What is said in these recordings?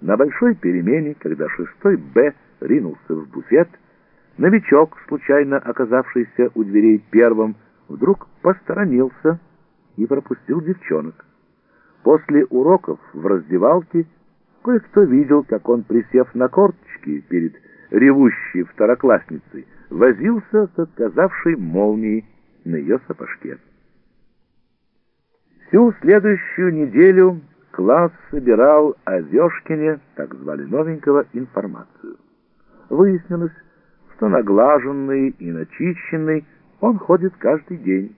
На большой перемене, когда шестой Б ринулся в буфет, новичок, случайно оказавшийся у дверей первым, вдруг посторонился и пропустил девчонок. После уроков в раздевалке кое-кто видел, как он, присев на корточки перед ревущей второклассницей, возился с отказавшей молнией на ее сапожке. Всю следующую неделю класс собирал о Вешкине, так звали новенького, информацию. Выяснилось, что наглаженный и начищенный он ходит каждый день,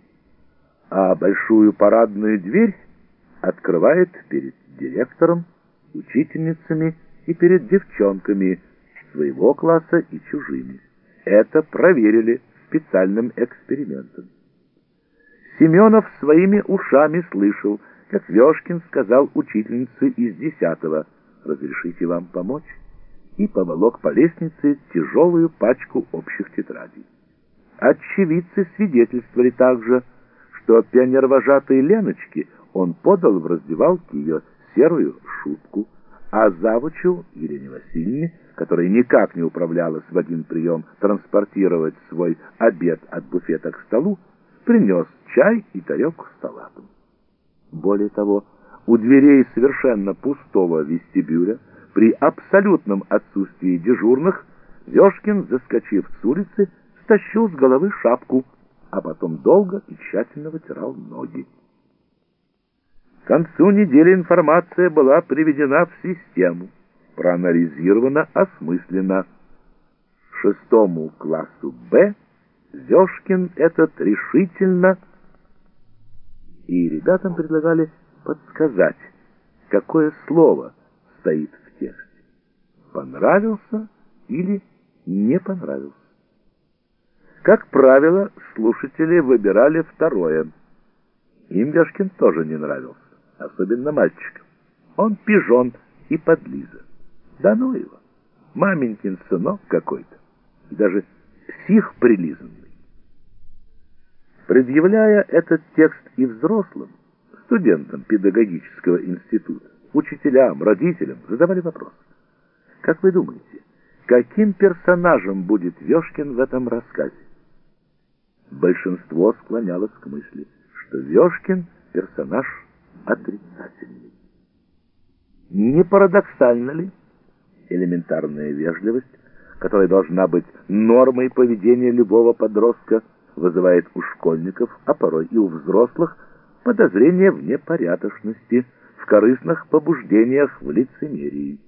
а большую парадную дверь открывает перед директором, учительницами и перед девчонками своего класса и чужими. Это проверили специальным экспериментом. Семенов своими ушами слышал, как Вешкин сказал учительнице из десятого «Разрешите вам помочь?» и поволок по лестнице тяжелую пачку общих тетрадей. Очевидцы свидетельствовали также, что пионервожатой Леночке он подал в раздевалке ее серую шутку, а завучу Елене Васильевне, которая никак не управлялась в один прием транспортировать свой обед от буфета к столу, принес чай и тарелку с салатом. Более того, у дверей совершенно пустого вестибюля, при абсолютном отсутствии дежурных, Вешкин, заскочив с улицы, стащил с головы шапку, а потом долго и тщательно вытирал ноги. К концу недели информация была приведена в систему, проанализирована осмысленно. Шестому классу «Б» Зёшкин этот решительно... И ребятам предлагали подсказать, какое слово стоит в тексте. Понравился или не понравился. Как правило, слушатели выбирали второе. Им Вешкин тоже не нравился, особенно мальчикам. Он пижон и подлиза. Да ну его, маменькин сынок какой-то, даже псих прилизанный. Предъявляя этот текст и взрослым, студентам педагогического института, учителям, родителям, задавали вопрос. Как вы думаете, каким персонажем будет Вешкин в этом рассказе? Большинство склонялось к мысли, что Вешкин персонаж отрицательный. Не парадоксально ли элементарная вежливость, которая должна быть нормой поведения любого подростка, вызывает у школьников, а порой и у взрослых, подозрение в непорядочности, в корыстных побуждениях, в лицемерии.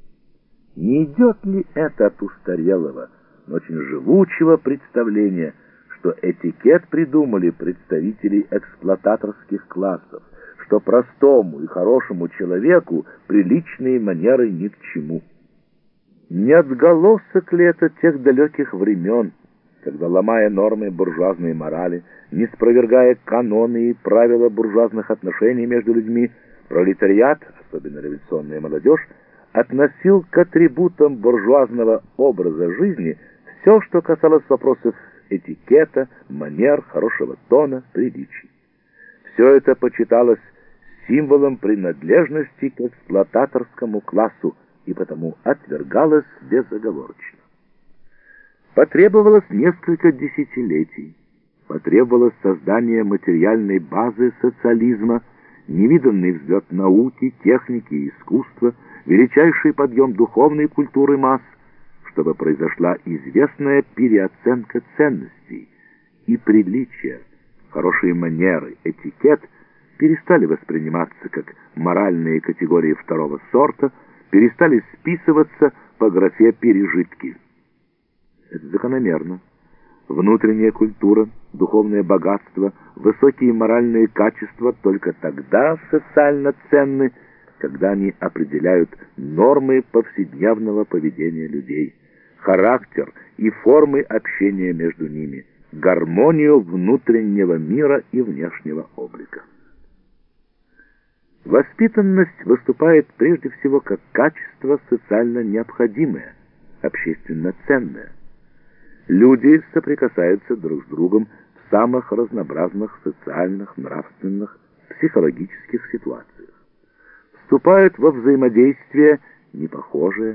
Не идет ли это от устарелого, но очень живучего представления, что этикет придумали представители эксплуататорских классов, что простому и хорошему человеку приличные манеры ни к чему? Не отголосок ли это тех далеких времен, когда, ломая нормы буржуазной морали, не спровергая каноны и правила буржуазных отношений между людьми, пролетариат, особенно революционная молодежь, относил к атрибутам буржуазного образа жизни все, что касалось вопросов этикета, манер, хорошего тона, приличий. Все это почиталось символом принадлежности к эксплуататорскому классу и потому отвергалось безоговорочно. Потребовалось несколько десятилетий. Потребовалось создание материальной базы социализма, невиданный взлет науки, техники и искусства, величайший подъем духовной культуры масс, чтобы произошла известная переоценка ценностей и приличия, хорошие манеры, этикет перестали восприниматься как моральные категории второго сорта, перестали списываться по графе «пережитки». Это закономерно. Внутренняя культура, духовное богатство, высокие моральные качества только тогда социально ценны, когда они определяют нормы повседневного поведения людей, характер и формы общения между ними, гармонию внутреннего мира и внешнего облика. Воспитанность выступает прежде всего как качество социально необходимое, общественно ценное. Люди соприкасаются друг с другом в самых разнообразных социальных, нравственных, психологических ситуациях. Вступают во взаимодействие не похожее